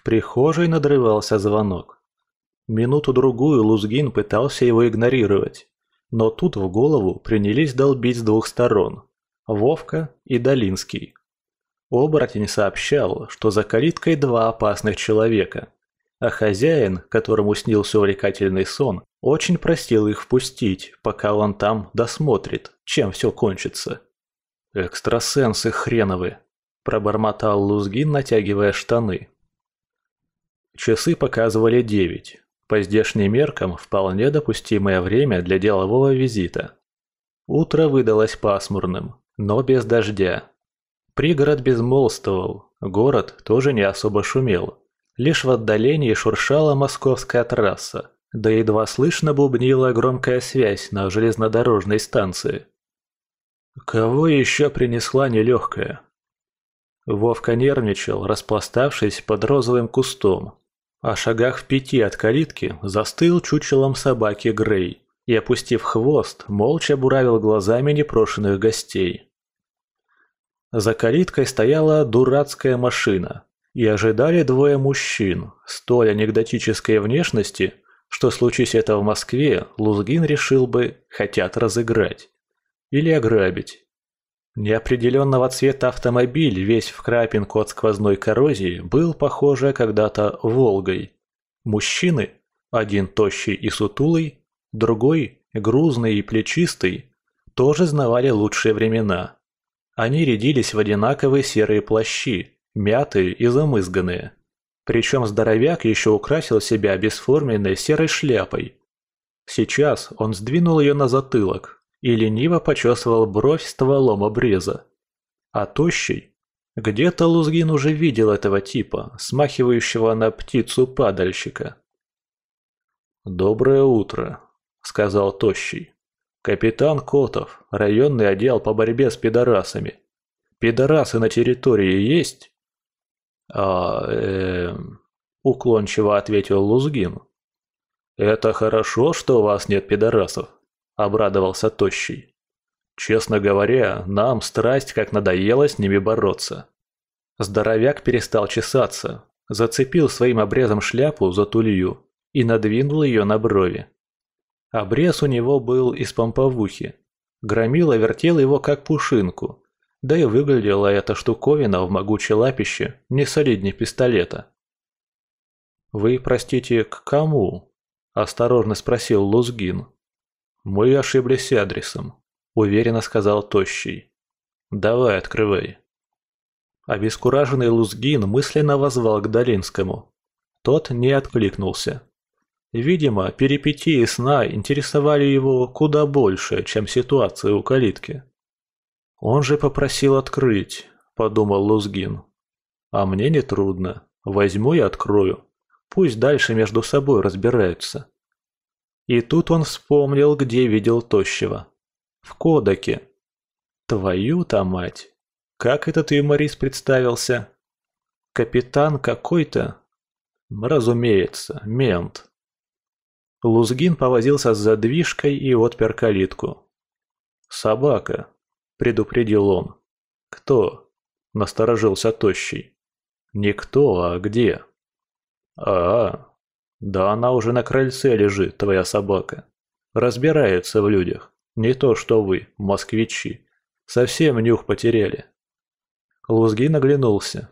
В прихожей надрывался звонок. Минуту-другую Лузгин пытался его игнорировать, но тут в голову принялись долбить с двух сторон – Вовка и Долинский. Оборотень сообщал, что за калиткой два опасных человека, а хозяин, которому снился увлекательный сон, очень просил их впустить, пока он там досмотрит, чем все кончится. «Экстрасенсы хреновы!» – пробормотал Лузгин, натягивая штаны. Часы показывали девять. По здешним меркам вполне допустимое время для делового визита. Утро выдалось пасмурным, но без дождя. Пригород безмолвствовал, город тоже не особо шумел. Лишь в отдалении шуршала московская трасса, да едва слышно бубнила громкая связь на железнодорожной станции. Кого еще принесла нелегкая? Вовка нервничал, распластавшись под розовым кустом. А шагах в пяти от калитки застыл чучелом собаки Грей и, опустив хвост, молча буравил глазами непрошенных гостей. За калиткой стояла дурацкая машина, и ожидали двое мужчин, столь анекдотической внешности, что случись это в Москве, Лузгин решил бы «хотят разыграть» или ограбить. Неопределенного цвета автомобиль, весь в крапинку от сквозной коррозии, был, похоже, когда-то «Волгой». Мужчины, один тощий и сутулый, другой, грузный и плечистый, тоже знавали лучшие времена. Они рядились в одинаковые серые плащи, мятые и замызганные. Причем здоровяк еще украсил себя бесформенной серой шляпой. Сейчас он сдвинул ее на затылок, и лениво почесывал бровь стволом обреза. А тощий? Где-то Лузгин уже видел этого типа, смахивающего на птицу-падальщика. «Доброе утро», — сказал Тощий. «Капитан Котов, районный отдел по борьбе с пидорасами. Пидорасы на территории есть?» «А, эм...» — уклончиво ответил Лузгин. «Это хорошо, что у вас нет пидорасов», обрадовался Тощий. Честно говоря, нам страсть как надоело с ними бороться. Здоровяк перестал чесаться, зацепил своим обрезом шляпу за тулью и надвинул ее на брови. Обрез у него был из помповухи. Громила вертел его как пушинку, да и выглядела эта штуковина в могучей лапище не солиднее пистолета. «Вы, простите, к кому?» – осторожно спросил Лузгин. «Мы ошиблись адресом», – уверенно сказал Тощий. «Давай, открывай». Обескураженный Лузгин мысленно возвал к Долинскому. Тот не откликнулся. Видимо, перипетии сна интересовали его куда больше, чем ситуация у калитки. «Он же попросил открыть», – подумал Лузгин. «А мне не трудно. Возьму и открою. Пусть дальше между собой разбираются». И тут он вспомнил, где видел Тощего. В Кодаке. Твою-то мать! Как этот юморист представился? Капитан какой-то? Разумеется, мент. Лузгин повозился с задвижкой и отпер калитку. «Собака», — предупредил он. «Кто?» — насторожился Тощий. «Не кто, а где?» «А, да она уже на крыльце лежит, твоя собака. Разбирается в людях. Не то что вы, москвичи. Совсем нюх потеряли. Лузгин оглянулся.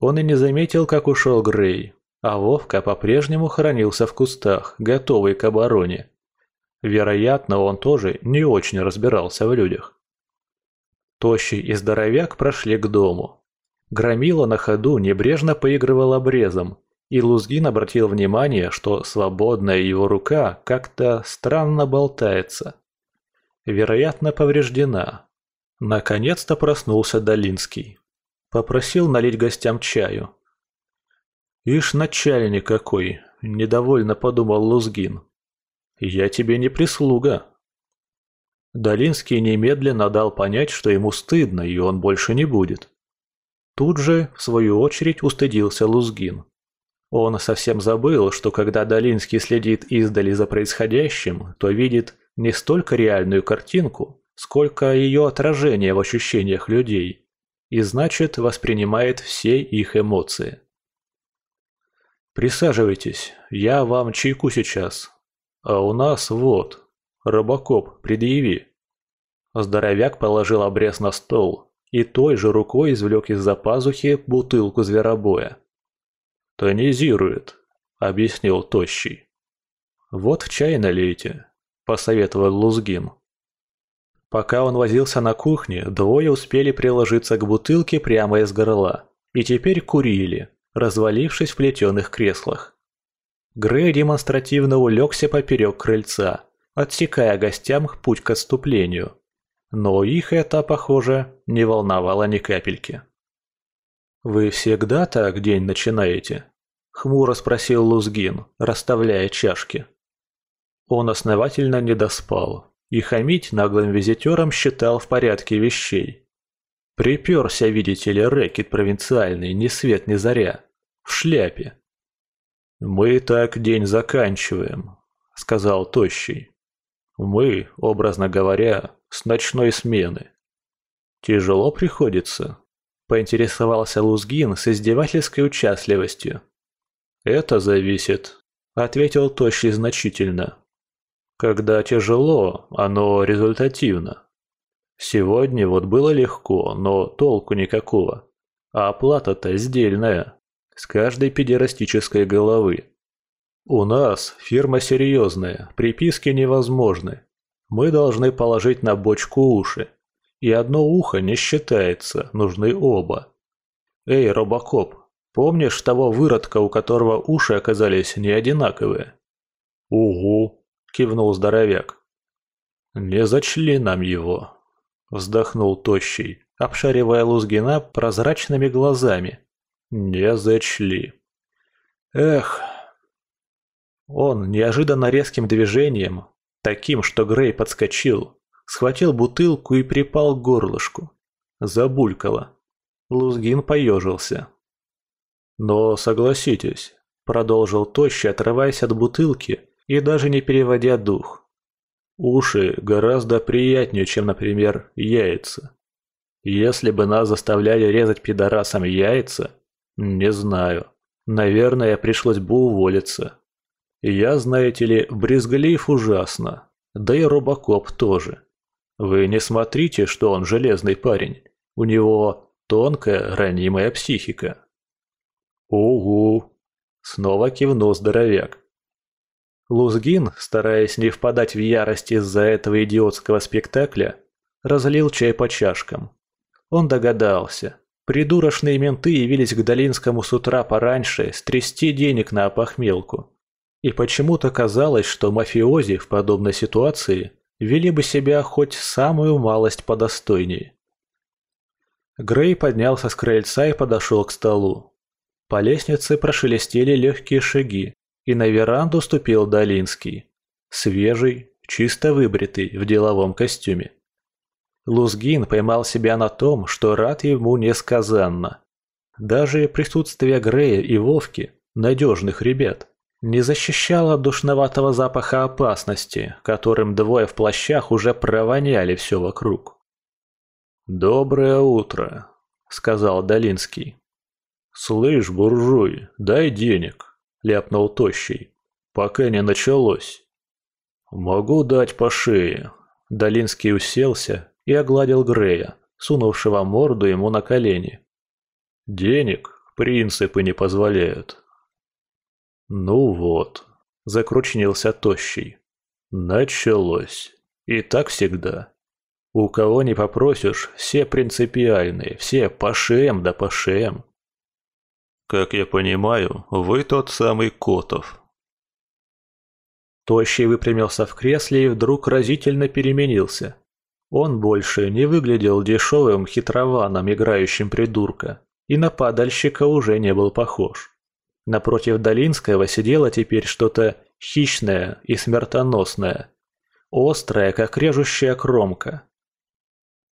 Он и не заметил, как ушел Грей, а Вовка по-прежнему хранился в кустах, готовый к обороне. Вероятно, он тоже не очень разбирался в людях. Тощий и здоровяк прошли к дому. Громила на ходу небрежно поигрывал обрезом, и Лузгин обратил внимание, что свободная его рука как-то странно болтается. Вероятно, повреждена. Наконец-то проснулся Долинский. Попросил налить гостям чаю. «Ишь, начальник какой!» – недовольно подумал Лузгин. «Я тебе не прислуга». Долинский немедленно дал понять, что ему стыдно, и он больше не будет. Тут же, в свою очередь, устыдился Лузгин. Он совсем забыл, что когда Долинский следит издали за происходящим, то видит не столько реальную картинку, сколько ее отражение в ощущениях людей, и значит воспринимает все их эмоции. Присаживайтесь, я вам чайку сейчас. А у нас вот, Робокоп, предъяви». Здоровяк положил обрез на стол и той же рукой извлек из-за пазухи бутылку зверобоя. «Тонизирует», — объяснил Тощий. «Вот в чай налейте», — посоветовал Лузгин. Пока он возился на кухне, двое успели приложиться к бутылке прямо из горла и теперь курили, развалившись в плетеных креслах. Грей демонстративно улегся поперек крыльца, отсекая гостям путь к отступлению. Но их это, похоже, не волновало ни капельки. «Вы всегда так день начинаете?» — хмуро спросил Лузгин, расставляя чашки. Он основательно не доспал и хамить наглым визитерам считал в порядке вещей. Приперся, видите ли, рэкет провинциальный, ни свет ни заря, в шляпе. «Мы так день заканчиваем», — сказал Тощий. «Мы, образно говоря, с ночной смены». «Тяжело приходится», — поинтересовался Лузгин с издевательской участливостью. «Это зависит», — ответил Тощий значительно. Когда тяжело, оно результативно. Сегодня вот было легко, но толку никакого. А оплата-то сдельная, с каждой педерастической головы. У нас фирма серьезная, приписки невозможны. Мы должны положить на бочку уши. И одно ухо не считается, нужны оба. Эй, Робокоп, помнишь того выродка, у которого уши оказались не одинаковые? Угу, кивнул здоровяк. «Не зачли нам его», — вздохнул Тощий, обшаривая Лузгина прозрачными глазами. «Не зачли». «Эх...» Он неожиданно резким движением, таким, что Грей подскочил, схватил бутылку и припал к горлышку. Забулькало. Лузгин поежился. «Но согласитесь», — продолжил Тощий, отрываясь от бутылки и даже не переводя дух. Уши гораздо приятнее, чем, например, яйца. Если бы нас заставляли резать пидорасам яйца, не знаю. Наверное, пришлось бы уволиться. Я, знаете ли, брезглив ужасно. Да и Робокоп тоже. Вы не смотрите, что он железный парень. У него тонкая, ранимая психика. Угу. Снова кивнул здоровяк. Лузгин, стараясь не впадать в ярость из-за этого идиотского спектакля, разлил чай по чашкам. Он догадался. Придурочные менты явились к Долинскому с утра пораньше стрясти денег на опохмелку. И почему-то казалось, что мафиози в подобной ситуации вели бы себя хоть самую малость подостойнее. Грей поднялся с крыльца и подошел к столу. По лестнице прошелестели легкие шаги, и на веранду ступил Долинский. Свежий, чисто выбритый, в деловом костюме. Лузгин поймал себя на том, что рад ему несказанно. Даже присутствие Грея и Вовки, надежных ребят, не защищало душноватого запаха опасности, которым двое в плащах уже провоняли все вокруг. «Доброе утро», — сказал Долинский. «Слышь, буржуй, дай денег» ляпнул Тощий. «Пока не началось». «Могу дать по шее». Долинский уселся и огладил Грея, сунувшего морду ему на колени. «Денег принципы не позволяют». «Ну вот», — закручнился Тощий. «Началось. И так всегда. У кого не попросишь, все принципиальные, все по шеям да по шеям. Как я понимаю, вы тот самый Котов. Тощий выпрямился в кресле и вдруг разительно переменился. Он больше не выглядел дешевым хитрованом, играющим придурка, и на падальщика уже не был похож. Напротив Долинского сидело теперь что-то хищное и смертоносное, острое, как режущая кромка.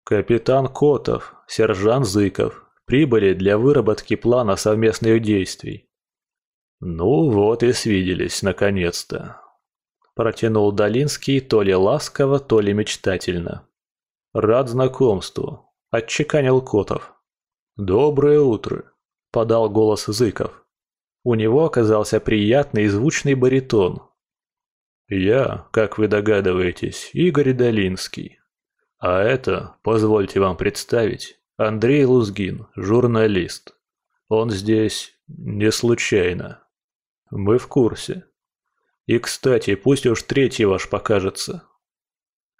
Капитан Котов, сержант Зыков, прибыли для выработки плана совместных действий. «Ну вот и свиделись, наконец-то», – протянул Долинский то ли ласково, то ли мечтательно. «Рад знакомству», – отчеканил Котов. «Доброе утро», – подал голос Зыков. У него оказался приятный и звучный баритон. «Я, как вы догадываетесь, Игорь Долинский. А это, позвольте вам представить, Андрей Лузгин, журналист. Он здесь не случайно. Мы в курсе. И, кстати, пусть уж третий ваш покажется».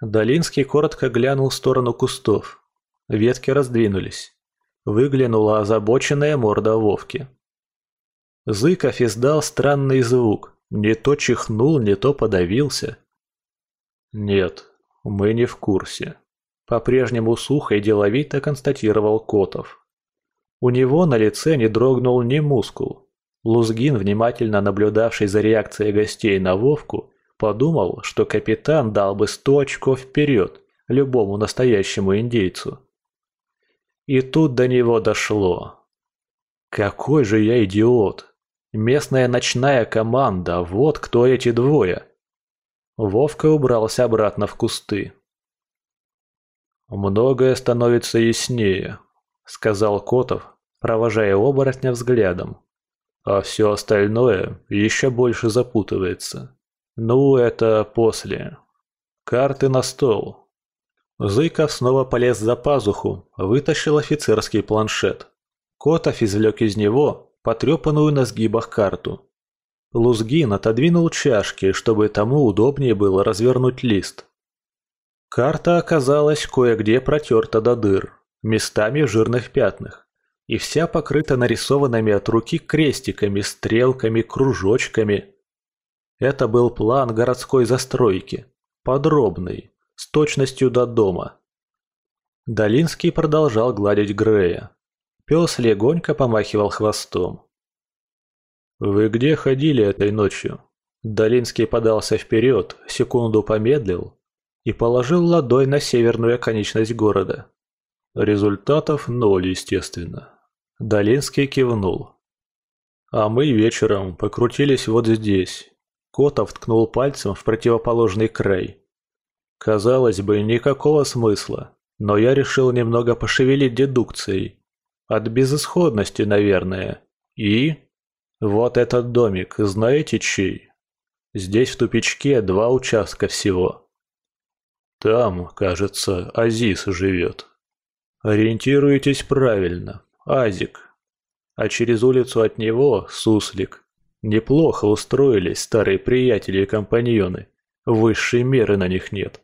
Долинский коротко глянул в сторону кустов. Ветки раздвинулись. Выглянула озабоченная морда Вовки. Зыков издал странный звук. Не то чихнул, не то подавился. «Нет, мы не в курсе», — по-прежнему сухо и деловито констатировал Котов. У него на лице не дрогнул ни мускул. Лузгин, внимательно наблюдавший за реакцией гостей на Вовку, подумал, что капитан дал бы сто очков вперед любому настоящему индейцу. И тут до него дошло. Какой же я идиот! Местная ночная команда, вот кто эти двое. Вовка убрался обратно в кусты. «Многое становится яснее», — сказал Котов, провожая оборотня взглядом. «А все остальное еще больше запутывается. Ну, это после. Карты на стол. Зыков снова полез за пазуху, вытащил офицерский планшет. Котов извлек из него потрепанную на сгибах карту. Лузгин отодвинул чашки, чтобы тому удобнее было развернуть лист. Карта оказалась кое-где протерта до дыр, местами в жирных пятнах, и вся покрыта нарисованными от руки крестиками, стрелками, кружочками. Это был план городской застройки, подробный, с точностью до дома. Долинский продолжал гладить Грея. Пес легонько помахивал хвостом. «Вы где ходили этой ночью?» Долинский подался вперед, секунду помедлил и положил ладонь на северную оконечность города. Результатов ноль, естественно. Долинский кивнул. А мы вечером покрутились вот здесь. Котов ткнул пальцем в противоположный край. Казалось бы, никакого смысла, но я решил немного пошевелить дедукцией. От безысходности, наверное. И... Вот этот домик, знаете чей? Здесь в тупичке два участка всего. Там, кажется, Азис живет. Ориентируйтесь правильно. Азик. А через улицу от него Суслик. Неплохо устроились старые приятели и компаньоны. Высшей меры на них нет.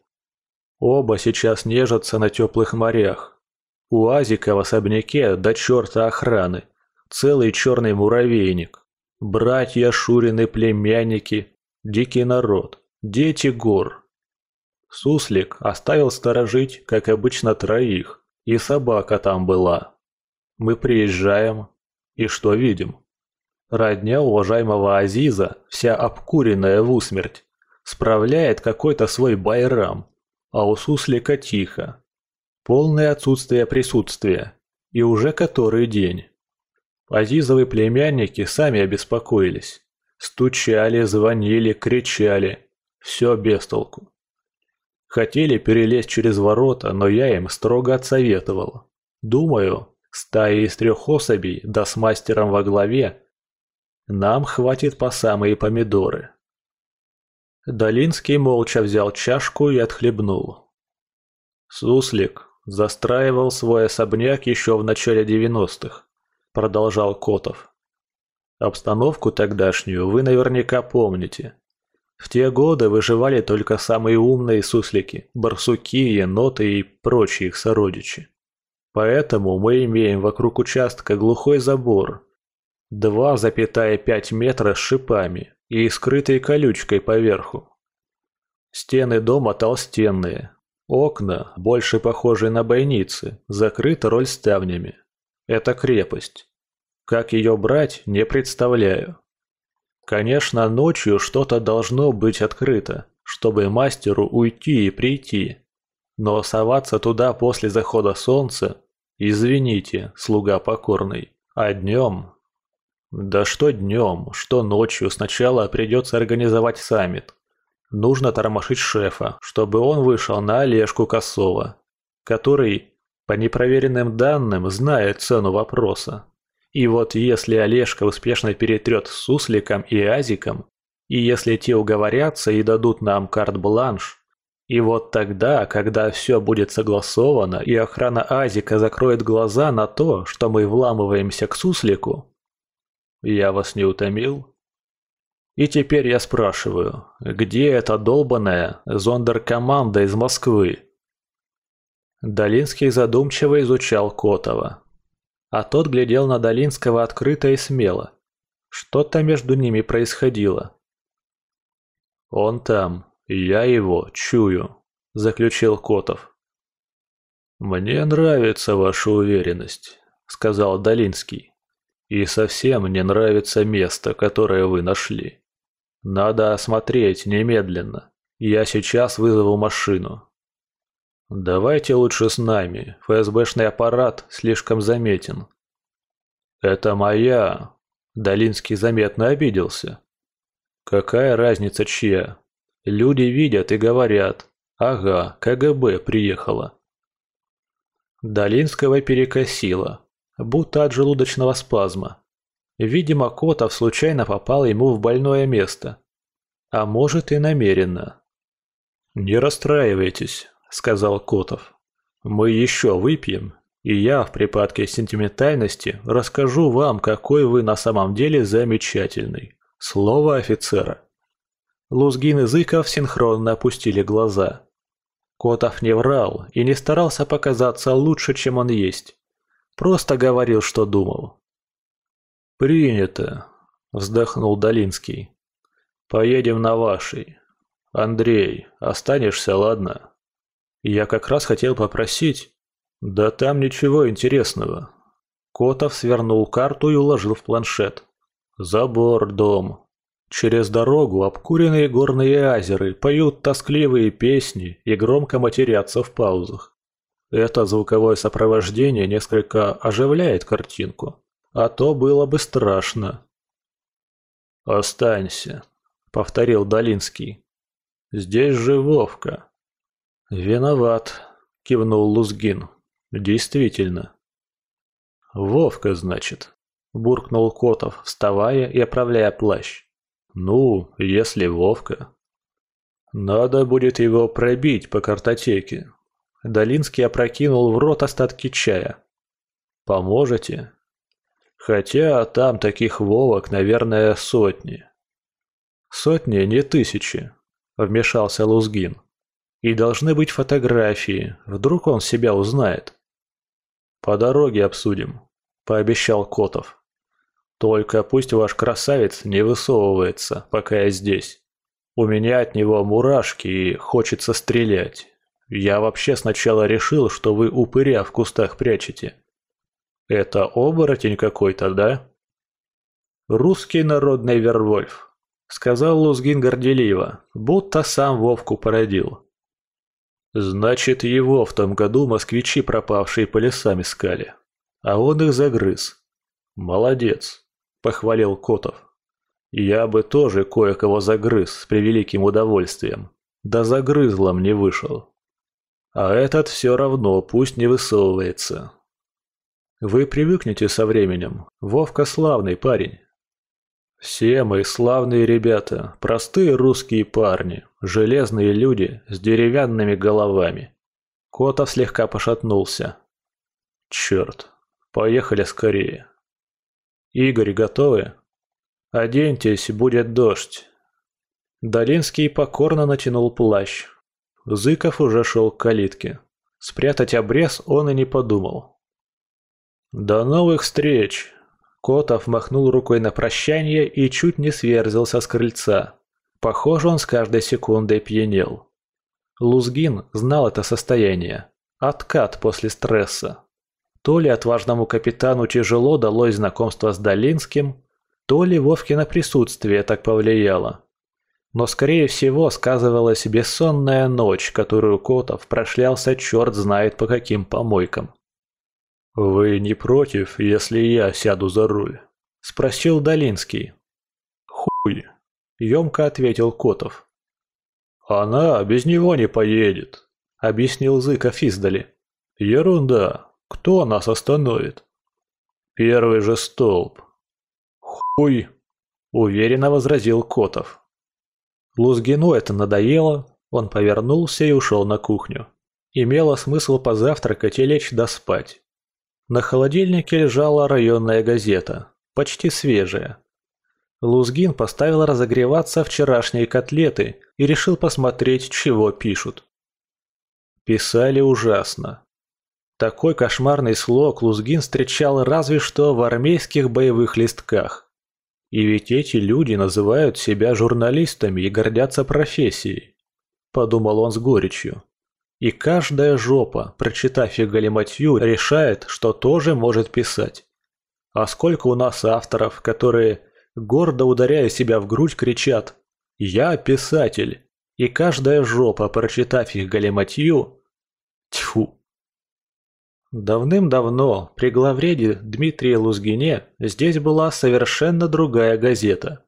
Оба сейчас нежатся на теплых морях. У Азика в особняке до черта охраны. Целый черный муравейник. Братья Шурины племянники. Дикий народ. Дети гор. Суслик оставил сторожить, как обычно, троих. И собака там была. Мы приезжаем. И что видим? Родня уважаемого Азиза, вся обкуренная в усмерть, справляет какой-то свой байрам а у суслика тихо. Полное отсутствие присутствия. И уже который день. Азизовы племянники сами обеспокоились. Стучали, звонили, кричали. Все без толку. Хотели перелезть через ворота, но я им строго отсоветовал. Думаю, стаи из трех особей, да с мастером во главе, нам хватит по самые помидоры. Долинский молча взял чашку и отхлебнул. «Суслик застраивал свой особняк еще в начале девяностых», — продолжал Котов. «Обстановку тогдашнюю вы наверняка помните. В те годы выживали только самые умные суслики, барсуки, еноты и прочие их сородичи. Поэтому мы имеем вокруг участка глухой забор. 2,5 метра с шипами, и скрытой колючкой поверху. Стены дома толстенные, окна, больше похожие на бойницы, закрыты рольставнями. Это крепость. Как ее брать, не представляю. Конечно, ночью что-то должно быть открыто, чтобы мастеру уйти и прийти. Но соваться туда после захода солнца, извините, слуга покорный, а днем да что днем, что ночью сначала придется организовать саммит. Нужно тормошить шефа, чтобы он вышел на Олежку Косова, который, по непроверенным данным, знает цену вопроса. И вот если Олежка успешно перетрет с Сусликом и Азиком, и если те уговорятся и дадут нам карт-бланш, и вот тогда, когда все будет согласовано, и охрана Азика закроет глаза на то, что мы вламываемся к Суслику... Я вас не утомил? И теперь я спрашиваю, где эта долбаная зондеркоманда из Москвы? Долинский задумчиво изучал Котова. А тот глядел на Долинского открыто и смело. Что-то между ними происходило. «Он там, я его чую», – заключил Котов. «Мне нравится ваша уверенность», – сказал Долинский. «И совсем не нравится место, которое вы нашли. Надо осмотреть немедленно. Я сейчас вызову машину». «Давайте лучше с нами. ФСБшный аппарат слишком заметен». «Это моя...» Долинский заметно обиделся. Какая разница чья? Люди видят и говорят. Ага, КГБ приехала. Долинского перекосило, будто от желудочного спазма. Видимо, Котов случайно попал ему в больное место. А может и намеренно. «Не расстраивайтесь», — сказал Котов. «Мы еще выпьем, и я в припадке сентиментальности расскажу вам, какой вы на самом деле замечательный». Слово офицера. Лузгин и Зыков синхронно опустили глаза. Котов не врал и не старался показаться лучше, чем он есть. Просто говорил, что думал. «Принято», — вздохнул Долинский. «Поедем на вашей. Андрей, останешься, ладно?» Я как раз хотел попросить. Да там ничего интересного. Котов свернул карту и уложил в планшет. Забор, дом. Через дорогу обкуренные горные азеры поют тоскливые песни и громко матерятся в паузах. Это звуковое сопровождение несколько оживляет картинку, а то было бы страшно. «Останься», — повторил Долинский. «Здесь же Вовка». «Виноват», — кивнул Лузгин. «Действительно». «Вовка, значит», буркнул Котов, вставая и оправляя плащ. Ну, если Вовка. Надо будет его пробить по картотеке. Долинский опрокинул в рот остатки чая. Поможете? Хотя там таких Вовок, наверное, сотни. Сотни, не тысячи, вмешался Лузгин. И должны быть фотографии, вдруг он себя узнает. По дороге обсудим, пообещал Котов. Только пусть ваш красавец не высовывается, пока я здесь. У меня от него мурашки и хочется стрелять. Я вообще сначала решил, что вы упыря в кустах прячете. Это оборотень какой-то, да? Русский народный Вервольф, сказал Лузгин горделиво, будто сам Вовку породил. Значит, его в том году москвичи, пропавшие по лесам, искали. А он их загрыз. Молодец похвалил Котов. «Я бы тоже кое-кого загрыз с превеликим удовольствием. Да загрызлом не вышел. А этот все равно пусть не высовывается. Вы привыкнете со временем. Вовка славный парень. Все мы славные ребята, простые русские парни, железные люди с деревянными головами. Котов слегка пошатнулся. Черт, поехали скорее. Игорь, готовы? Оденьтесь, будет дождь. Долинский покорно натянул плащ. Зыков уже шел к калитке. Спрятать обрез он и не подумал. «До новых встреч!» Котов махнул рукой на прощание и чуть не сверзился с крыльца. Похоже, он с каждой секундой пьянел. Лузгин знал это состояние. Откат после стресса. То ли отважному капитану тяжело далось знакомство с Долинским, то ли Вовкино присутствие так повлияло. Но, скорее всего, сказывалась бессонная ночь, которую Котов прошлялся черт знает по каким помойкам. «Вы не против, если я сяду за руль?» – спросил Долинский. «Хуй!» – емко ответил Котов. «Она без него не поедет», – объяснил Зыков издали. «Ерунда, кто нас остановит? Первый же столб. Хуй, уверенно возразил Котов. Лузгину это надоело, он повернулся и ушел на кухню. Имело смысл позавтракать и лечь доспать. На холодильнике лежала районная газета, почти свежая. Лузгин поставил разогреваться вчерашние котлеты и решил посмотреть, чего пишут. Писали ужасно. Такой кошмарный слог Лузгин встречал разве что в армейских боевых листках. И ведь эти люди называют себя журналистами и гордятся профессией. Подумал он с горечью. И каждая жопа, прочитав их галиматью, решает, что тоже может писать. А сколько у нас авторов, которые, гордо ударяя себя в грудь, кричат «Я писатель!» И каждая жопа, прочитав их галиматью, тьфу, Давным-давно, при главреде Дмитрии Лузгине, здесь была совершенно другая газета.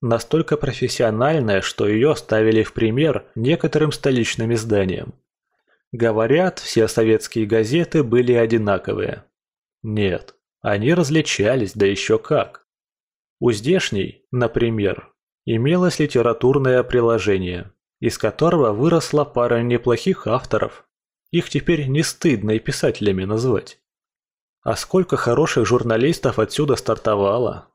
Настолько профессиональная, что ее ставили в пример некоторым столичным изданиям. Говорят, все советские газеты были одинаковые. Нет, они различались, да еще как. У здешней, например, имелось литературное приложение, из которого выросла пара неплохих авторов, их теперь не стыдно и писателями назвать. А сколько хороших журналистов отсюда стартовало.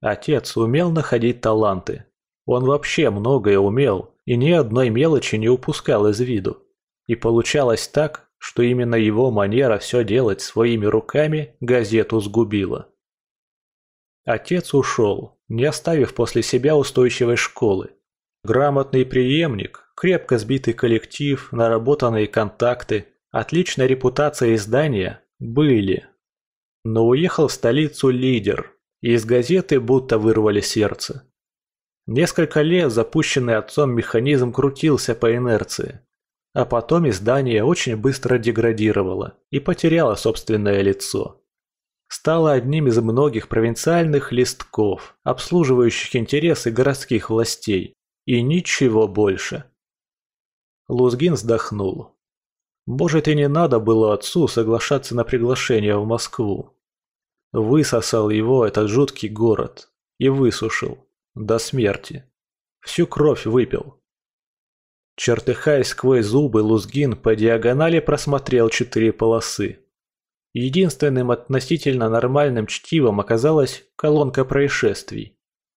Отец умел находить таланты. Он вообще многое умел и ни одной мелочи не упускал из виду. И получалось так, что именно его манера все делать своими руками газету сгубила. Отец ушел, не оставив после себя устойчивой школы. Грамотный преемник, Крепко сбитый коллектив, наработанные контакты, отличная репутация издания были. Но уехал в столицу лидер, и из газеты будто вырвали сердце. Несколько лет запущенный отцом механизм крутился по инерции, а потом издание очень быстро деградировало и потеряло собственное лицо. Стало одним из многих провинциальных листков, обслуживающих интересы городских властей, и ничего больше. Лузгин вздохнул. Может, и не надо было отцу соглашаться на приглашение в Москву. Высосал его этот жуткий город и высушил до смерти. Всю кровь выпил. Чертыхаясь сквозь зубы, Лузгин по диагонали просмотрел четыре полосы. Единственным относительно нормальным чтивом оказалась колонка происшествий.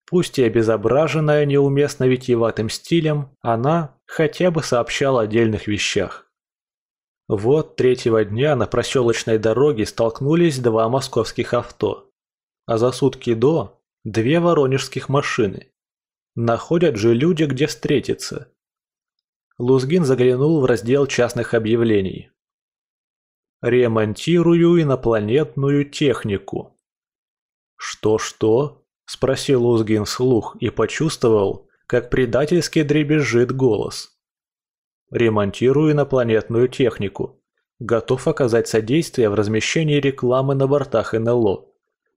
Пусть и обезображенная неуместно витиеватым стилем, она хотя бы сообщала о отдельных вещах. Вот третьего дня на проселочной дороге столкнулись два московских авто, а за сутки до – две воронежских машины. Находят же люди, где встретиться. Лузгин заглянул в раздел частных объявлений. «Ремонтирую инопланетную технику». «Что-что?» – спросил Узгин вслух и почувствовал, как предательски дребезжит голос. «Ремонтирую инопланетную технику. Готов оказать содействие в размещении рекламы на бортах НЛО.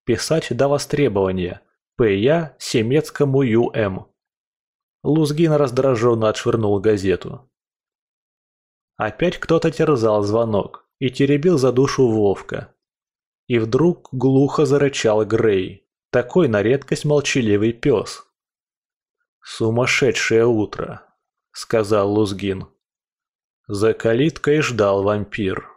Писать до востребования. П.Я. Семецкому Ю.М.» Лузгин раздраженно отшвырнул газету. Опять кто-то терзал звонок и теребил за душу Вовка. И вдруг глухо зарычал Грей. Такой на редкость молчаливый пес. «Сумасшедшее утро», — сказал Лузгин. За калиткой ждал вампир.